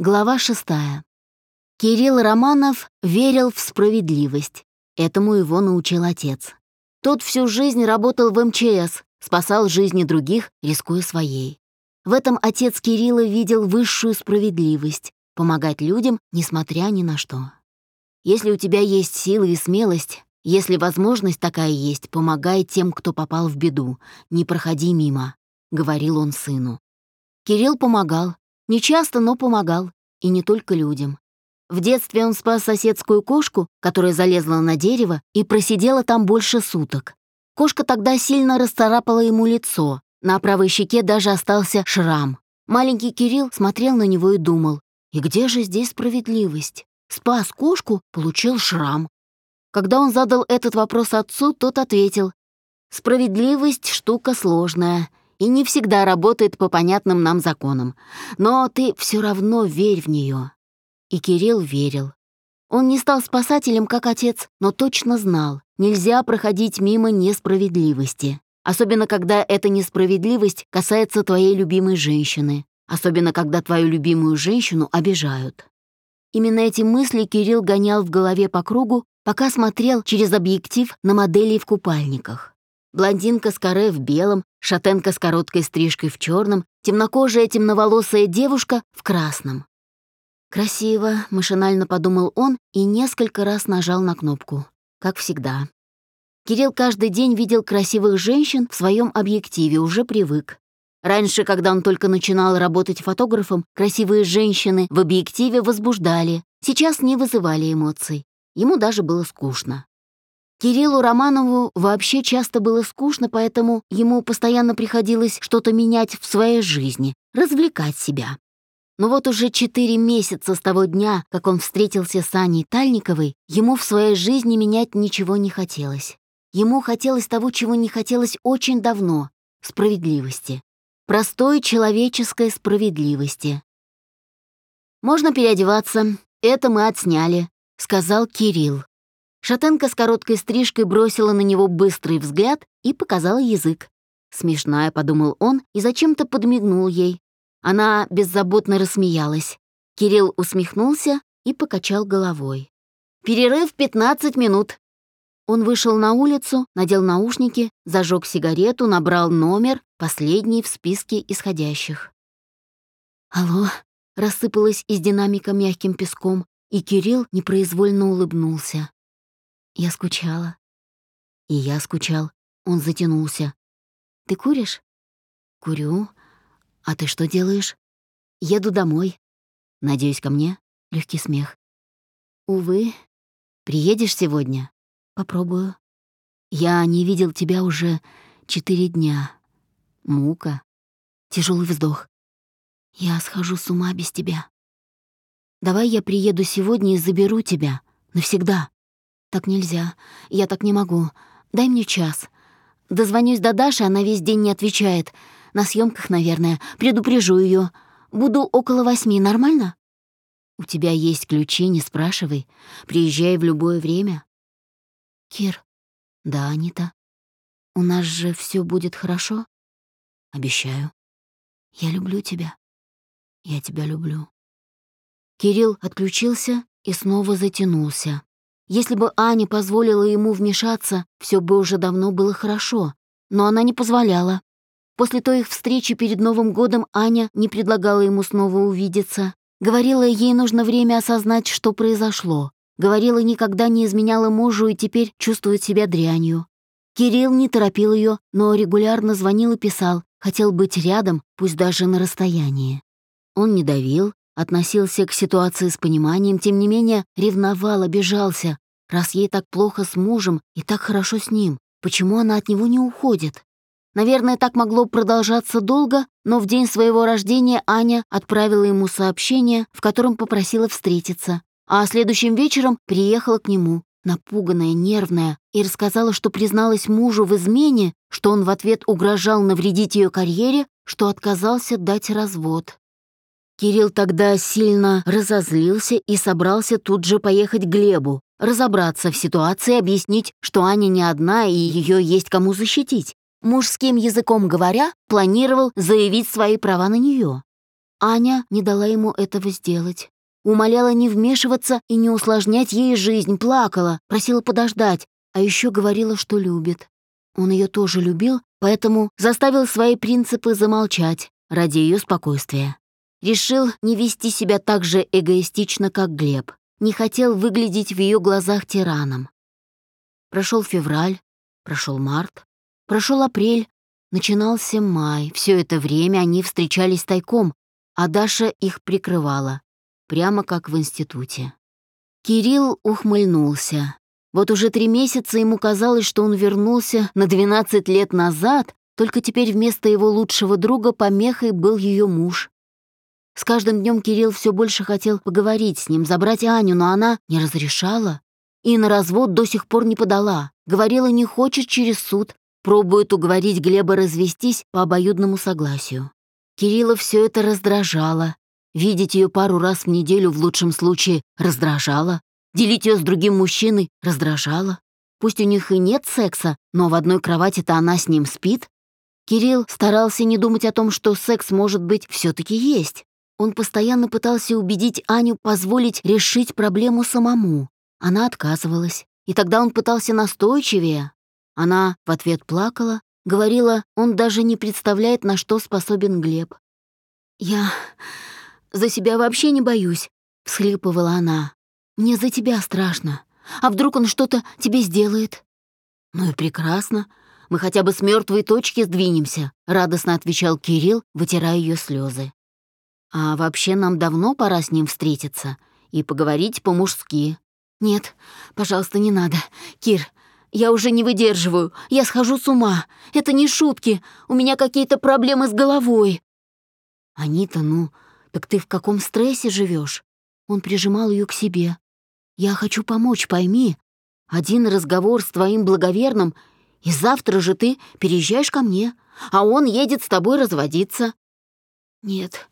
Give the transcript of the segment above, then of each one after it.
Глава шестая. Кирилл Романов верил в справедливость. Этому его научил отец. Тот всю жизнь работал в МЧС, спасал жизни других, рискуя своей. В этом отец Кирилла видел высшую справедливость — помогать людям, несмотря ни на что. Если у тебя есть силы и смелость, если возможность такая есть, помогай тем, кто попал в беду, не проходи мимо, — говорил он сыну. Кирилл помогал, не часто, но помогал. И не только людям. В детстве он спас соседскую кошку, которая залезла на дерево и просидела там больше суток. Кошка тогда сильно расцарапала ему лицо. На правой щеке даже остался шрам. Маленький Кирилл смотрел на него и думал, «И где же здесь справедливость? Спас кошку, получил шрам». Когда он задал этот вопрос отцу, тот ответил, «Справедливость — штука сложная и не всегда работает по понятным нам законам. Но ты все равно верь в нее. И Кирилл верил. Он не стал спасателем, как отец, но точно знал, нельзя проходить мимо несправедливости. Особенно, когда эта несправедливость касается твоей любимой женщины. Особенно, когда твою любимую женщину обижают. Именно эти мысли Кирилл гонял в голове по кругу, пока смотрел через объектив на моделей в купальниках. Блондинка с каре в белом, шатенка с короткой стрижкой в черном, темнокожая темноволосая девушка в красном. «Красиво», — машинально подумал он и несколько раз нажал на кнопку. Как всегда. Кирилл каждый день видел красивых женщин в своем объективе, уже привык. Раньше, когда он только начинал работать фотографом, красивые женщины в объективе возбуждали, сейчас не вызывали эмоций. Ему даже было скучно. Кириллу Романову вообще часто было скучно, поэтому ему постоянно приходилось что-то менять в своей жизни, развлекать себя. Но вот уже четыре месяца с того дня, как он встретился с Аней Тальниковой, ему в своей жизни менять ничего не хотелось. Ему хотелось того, чего не хотелось очень давно — справедливости. Простой человеческой справедливости. «Можно переодеваться, это мы отсняли», — сказал Кирилл. Шатенка с короткой стрижкой бросила на него быстрый взгляд и показала язык. Смешная, подумал он, и зачем-то подмигнул ей. Она беззаботно рассмеялась. Кирилл усмехнулся и покачал головой. «Перерыв 15 минут». Он вышел на улицу, надел наушники, зажег сигарету, набрал номер, последний в списке исходящих. «Алло», — рассыпалась из динамика мягким песком, и Кирилл непроизвольно улыбнулся. Я скучала. И я скучал. Он затянулся. Ты куришь? Курю. А ты что делаешь? Еду домой. Надеюсь, ко мне? Легкий смех. Увы. Приедешь сегодня? Попробую. Я не видел тебя уже четыре дня. Мука. Тяжелый вздох. Я схожу с ума без тебя. Давай я приеду сегодня и заберу тебя. Навсегда. «Так нельзя. Я так не могу. Дай мне час. Дозвонюсь до Даши, она весь день не отвечает. На съемках, наверное. Предупрежу ее. Буду около восьми, нормально?» «У тебя есть ключи, не спрашивай. Приезжай в любое время». «Кир». «Да, Анита. У нас же все будет хорошо?» «Обещаю». «Я люблю тебя. Я тебя люблю». Кирилл отключился и снова затянулся. Если бы Аня позволила ему вмешаться, все бы уже давно было хорошо. Но она не позволяла. После той их встречи перед Новым годом Аня не предлагала ему снова увидеться. Говорила, ей нужно время осознать, что произошло. Говорила, никогда не изменяла мужу и теперь чувствует себя дрянью. Кирилл не торопил ее, но регулярно звонил и писал, хотел быть рядом, пусть даже на расстоянии. Он не давил, относился к ситуации с пониманием, тем не менее ревновал, обижался. Раз ей так плохо с мужем и так хорошо с ним, почему она от него не уходит? Наверное, так могло продолжаться долго, но в день своего рождения Аня отправила ему сообщение, в котором попросила встретиться, а следующим вечером приехала к нему, напуганная, нервная, и рассказала, что призналась мужу в измене, что он в ответ угрожал навредить ее карьере, что отказался дать развод. Кирилл тогда сильно разозлился и собрался тут же поехать к Глебу, разобраться в ситуации, объяснить, что Аня не одна и ее есть кому защитить. Мужским языком говоря, планировал заявить свои права на нее. Аня не дала ему этого сделать. Умоляла не вмешиваться и не усложнять ей жизнь, плакала, просила подождать, а еще говорила, что любит. Он ее тоже любил, поэтому заставил свои принципы замолчать ради ее спокойствия. Решил не вести себя так же эгоистично, как Глеб. Не хотел выглядеть в ее глазах тираном. Прошел февраль, прошел март, прошел апрель, начинался май. Все это время они встречались тайком, а Даша их прикрывала, прямо как в институте. Кирилл ухмыльнулся. Вот уже три месяца ему казалось, что он вернулся на 12 лет назад, только теперь вместо его лучшего друга помехой был ее муж. С каждым днем Кирилл все больше хотел поговорить с ним, забрать Аню, но она не разрешала. И на развод до сих пор не подала. Говорила, не хочет через суд. Пробует уговорить Глеба развестись по обоюдному согласию. Кирилла все это раздражало. Видеть ее пару раз в неделю в лучшем случае раздражало. Делить ее с другим мужчиной раздражало. Пусть у них и нет секса, но в одной кровати-то она с ним спит. Кирилл старался не думать о том, что секс, может быть, все таки есть. Он постоянно пытался убедить Аню позволить решить проблему самому. Она отказывалась, и тогда он пытался настойчивее. Она в ответ плакала, говорила, он даже не представляет, на что способен Глеб. «Я за себя вообще не боюсь», — всхлипывала она. «Мне за тебя страшно. А вдруг он что-то тебе сделает?» «Ну и прекрасно. Мы хотя бы с мертвой точки сдвинемся», — радостно отвечал Кирилл, вытирая ее слезы. А вообще нам давно пора с ним встретиться и поговорить по-мужски. Нет, пожалуйста, не надо. Кир, я уже не выдерживаю. Я схожу с ума. Это не шутки. У меня какие-то проблемы с головой. Анита, ну, так ты в каком стрессе живешь? Он прижимал ее к себе. Я хочу помочь, пойми. Один разговор с твоим благоверным, и завтра же ты переезжаешь ко мне, а он едет с тобой разводиться. Нет,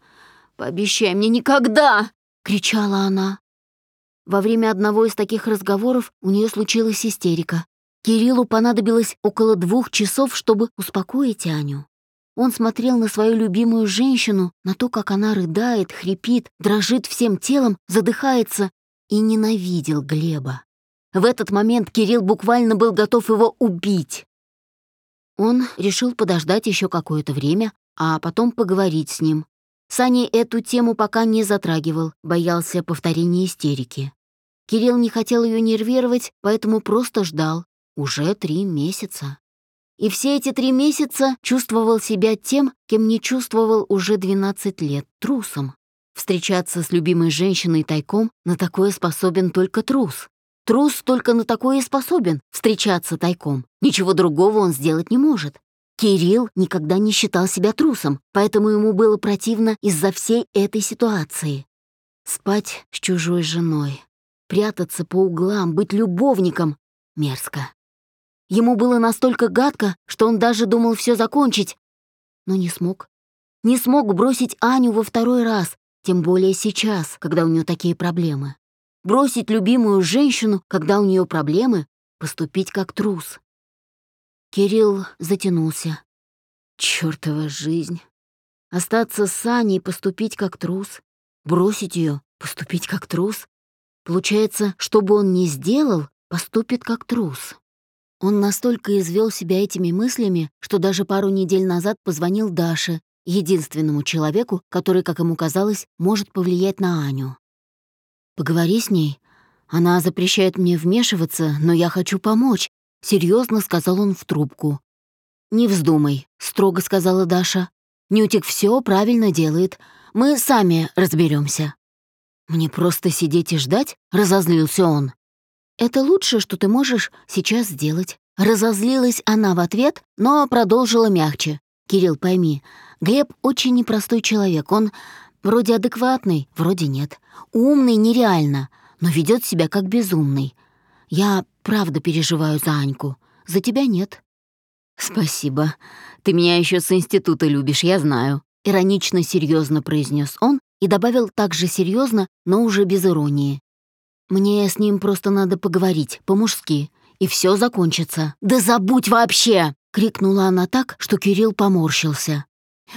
«Пообещай мне никогда!» — кричала она. Во время одного из таких разговоров у нее случилась истерика. Кириллу понадобилось около двух часов, чтобы успокоить Аню. Он смотрел на свою любимую женщину, на то, как она рыдает, хрипит, дрожит всем телом, задыхается, и ненавидел Глеба. В этот момент Кирилл буквально был готов его убить. Он решил подождать еще какое-то время, а потом поговорить с ним, Сани эту тему пока не затрагивал, боялся повторения истерики. Кирилл не хотел ее нервировать, поэтому просто ждал. Уже три месяца. И все эти три месяца чувствовал себя тем, кем не чувствовал уже 12 лет, трусом. Встречаться с любимой женщиной тайком на такое способен только трус. Трус только на такое способен встречаться тайком. Ничего другого он сделать не может. Кирилл никогда не считал себя трусом, поэтому ему было противно из-за всей этой ситуации. Спать с чужой женой, прятаться по углам, быть любовником — мерзко. Ему было настолько гадко, что он даже думал все закончить, но не смог. Не смог бросить Аню во второй раз, тем более сейчас, когда у нее такие проблемы. Бросить любимую женщину, когда у нее проблемы, поступить как трус. Кирилл затянулся. Чёртова жизнь. Остаться с Аней поступить как трус. Бросить ее, поступить как трус. Получается, что бы он ни сделал, поступит как трус. Он настолько извел себя этими мыслями, что даже пару недель назад позвонил Даше, единственному человеку, который, как ему казалось, может повлиять на Аню. «Поговори с ней. Она запрещает мне вмешиваться, но я хочу помочь. — серьезно сказал он в трубку. «Не вздумай», — строго сказала Даша. «Нютик все правильно делает. Мы сами разберемся. «Мне просто сидеть и ждать?» — разозлился он. «Это лучшее, что ты можешь сейчас сделать». Разозлилась она в ответ, но продолжила мягче. «Кирилл, пойми, Глеб очень непростой человек. Он вроде адекватный, вроде нет. Умный нереально, но ведет себя как безумный. Я правда переживаю за Аньку. За тебя нет». «Спасибо. Ты меня еще с института любишь, я знаю», — иронично серьезно произнес он и добавил также серьезно, но уже без иронии. «Мне с ним просто надо поговорить, по-мужски, и все закончится». «Да забудь вообще!» — крикнула она так, что Кирилл поморщился.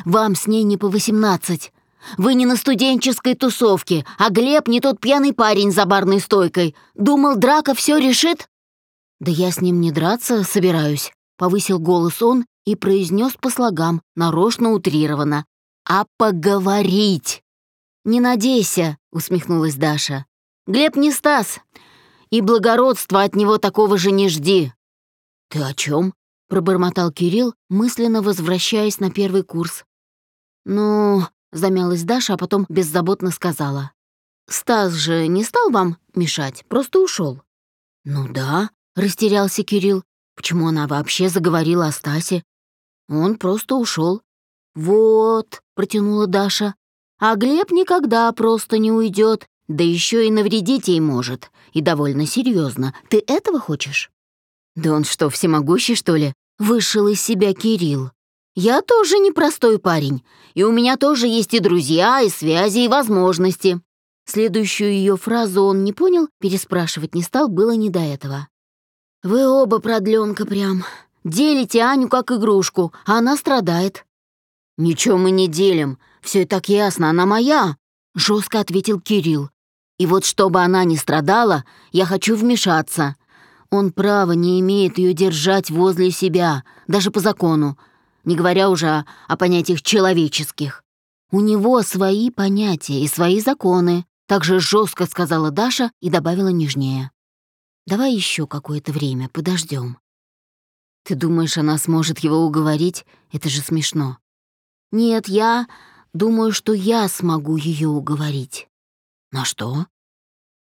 «Вам с ней не по восемнадцать. Вы не на студенческой тусовке, а Глеб не тот пьяный парень за барной стойкой. Думал, драка все решит?» «Да я с ним не драться собираюсь», — повысил голос он и произнес по слогам, нарочно утрированно. «А поговорить!» «Не надейся», — усмехнулась Даша. «Глеб не Стас, и благородства от него такого же не жди». «Ты о чем? пробормотал Кирилл, мысленно возвращаясь на первый курс. «Ну...» — замялась Даша, а потом беззаботно сказала. «Стас же не стал вам мешать, просто ушел. «Ну да», — растерялся Кирилл. «Почему она вообще заговорила о Стасе?» «Он просто ушел. «Вот», — протянула Даша. «А Глеб никогда просто не уйдет, да еще и навредить ей может. И довольно серьезно. Ты этого хочешь?» «Да он что, всемогущий, что ли?» Вышел из себя Кирилл. «Я тоже непростой парень, и у меня тоже есть и друзья, и связи, и возможности». Следующую ее фразу он не понял, переспрашивать не стал, было не до этого. «Вы оба продленка прям. Делите Аню как игрушку, а она страдает». «Ничего мы не делим, все и так ясно, она моя», — жестко ответил Кирилл. «И вот чтобы она не страдала, я хочу вмешаться. Он права не имеет ее держать возле себя, даже по закону, не говоря уже о, о понятиях человеческих. У него свои понятия и свои законы, также жестко сказала Даша и добавила нежнее. Давай еще какое-то время подождем. Ты думаешь, она сможет его уговорить? Это же смешно. Нет, я думаю, что я смогу ее уговорить. На что?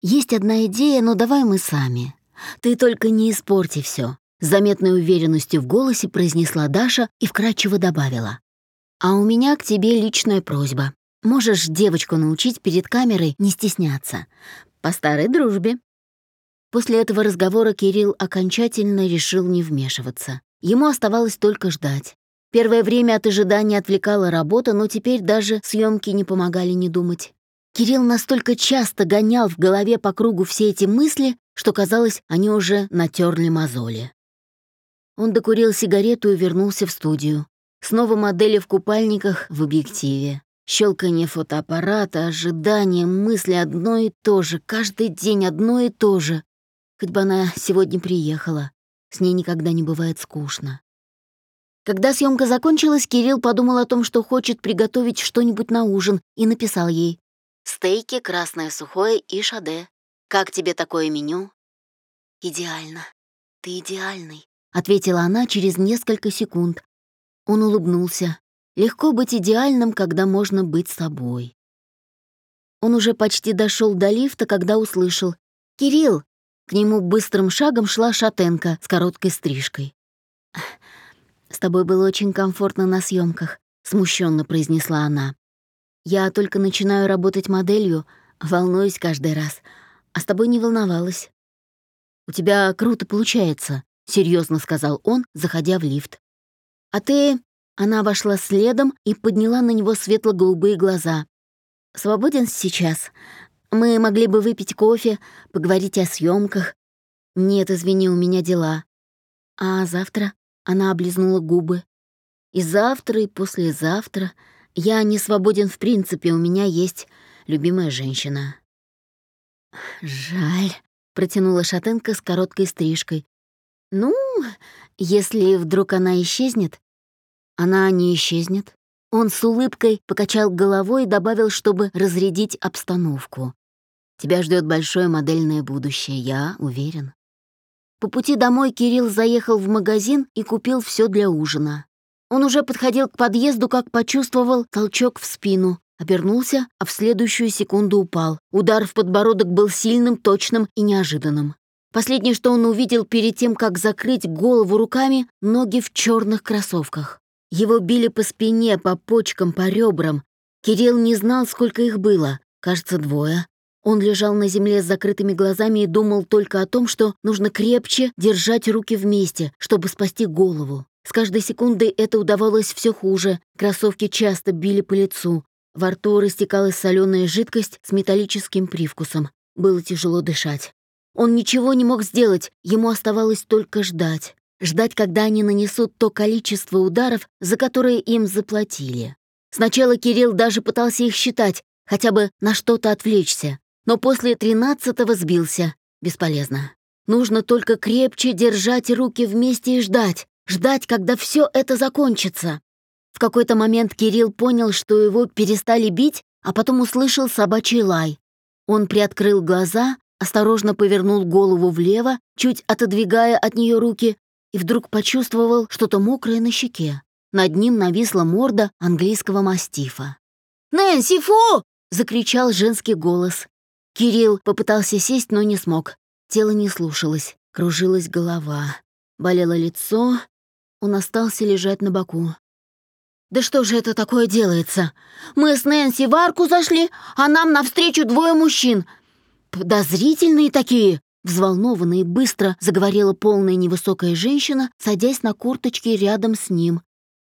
Есть одна идея, но давай мы сами. Ты только не испорти все. С заметной уверенностью в голосе произнесла Даша и вкратчиво добавила. «А у меня к тебе личная просьба. Можешь девочку научить перед камерой не стесняться. По старой дружбе». После этого разговора Кирилл окончательно решил не вмешиваться. Ему оставалось только ждать. Первое время от ожидания отвлекала работа, но теперь даже съемки не помогали не думать. Кирилл настолько часто гонял в голове по кругу все эти мысли, что, казалось, они уже натерли мозоли. Он докурил сигарету и вернулся в студию. Снова модели в купальниках в объективе. Щелканье фотоаппарата, ожидание, мысли одно и то же, каждый день одно и то же. Хоть бы она сегодня приехала, с ней никогда не бывает скучно. Когда съемка закончилась, Кирилл подумал о том, что хочет приготовить что-нибудь на ужин, и написал ей «Стейки, красное сухое и шаде. Как тебе такое меню?» «Идеально. Ты идеальный», — ответила она через несколько секунд. Он улыбнулся. Легко быть идеальным, когда можно быть собой. Он уже почти дошел до лифта, когда услышал. «Кирилл!» К нему быстрым шагом шла шатенка с короткой стрижкой. «С тобой было очень комфортно на съемках, смущенно произнесла она. «Я только начинаю работать моделью, волнуюсь каждый раз а с тобой не волновалась». «У тебя круто получается», — серьезно сказал он, заходя в лифт. «А ты...» — она вошла следом и подняла на него светло-голубые глаза. «Свободен сейчас? Мы могли бы выпить кофе, поговорить о съемках. Нет, извини, у меня дела. А завтра?» — она облизнула губы. «И завтра, и послезавтра. Я не свободен в принципе, у меня есть любимая женщина. «Жаль», — протянула шатенка с короткой стрижкой. «Ну, если вдруг она исчезнет...» «Она не исчезнет». Он с улыбкой покачал головой и добавил, чтобы разрядить обстановку. «Тебя ждет большое модельное будущее, я уверен». По пути домой Кирилл заехал в магазин и купил все для ужина. Он уже подходил к подъезду, как почувствовал толчок в спину. Обернулся, а в следующую секунду упал. Удар в подбородок был сильным, точным и неожиданным. Последнее, что он увидел перед тем, как закрыть голову руками, ноги в черных кроссовках. Его били по спине, по почкам, по ребрам. Кирилл не знал, сколько их было. Кажется, двое. Он лежал на земле с закрытыми глазами и думал только о том, что нужно крепче держать руки вместе, чтобы спасти голову. С каждой секундой это удавалось все хуже. Кроссовки часто били по лицу. Во рту растекалась соленая жидкость с металлическим привкусом. Было тяжело дышать. Он ничего не мог сделать, ему оставалось только ждать. Ждать, когда они нанесут то количество ударов, за которые им заплатили. Сначала Кирилл даже пытался их считать, хотя бы на что-то отвлечься, но после тринадцатого сбился. Бесполезно. Нужно только крепче держать руки вместе и ждать, ждать, когда все это закончится. В какой-то момент Кирилл понял, что его перестали бить, а потом услышал собачий лай. Он приоткрыл глаза, осторожно повернул голову влево, чуть отодвигая от нее руки, и вдруг почувствовал что-то мокрое на щеке. Над ним нависла морда английского мастифа. «Нэнси, фу!» — закричал женский голос. Кирилл попытался сесть, но не смог. Тело не слушалось, кружилась голова, болело лицо, он остался лежать на боку. «Да что же это такое делается? Мы с Нэнси в арку зашли, а нам навстречу двое мужчин. Подозрительные такие!» Взволнованно и быстро заговорила полная невысокая женщина, садясь на курточке рядом с ним.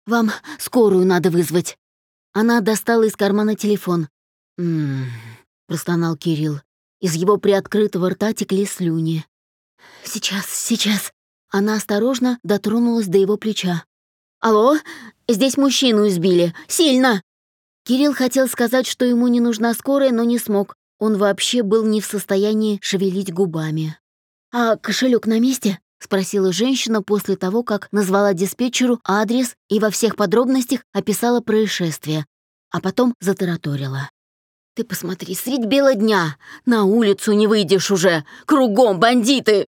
«Вам скорую надо вызвать». Она достала из кармана телефон. «М-м-м», простонал Кирилл. Из его приоткрытого рта текли слюни. «Сейчас, сейчас». Она осторожно дотронулась до его плеча. «Алло, здесь мужчину избили. Сильно!» Кирилл хотел сказать, что ему не нужна скорая, но не смог. Он вообще был не в состоянии шевелить губами. «А кошелек на месте?» — спросила женщина после того, как назвала диспетчеру адрес и во всех подробностях описала происшествие, а потом затараторила. Ты посмотри, средь бела дня. На улицу не выйдешь уже. Кругом бандиты!»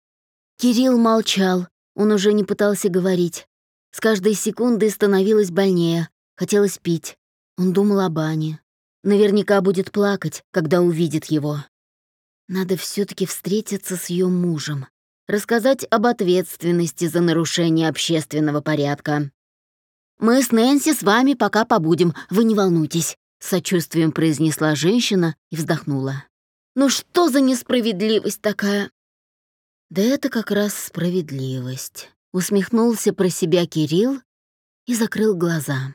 Кирилл молчал. Он уже не пытался говорить. С каждой секундой становилось больнее. Хотелось пить. Он думал о бане. Наверняка будет плакать, когда увидит его. Надо все таки встретиться с ее мужем. Рассказать об ответственности за нарушение общественного порядка. «Мы с Нэнси с вами пока побудем, вы не волнуйтесь сочувствием произнесла женщина и вздохнула. «Ну что за несправедливость такая?» «Да это как раз справедливость», — усмехнулся про себя Кирилл и закрыл глаза.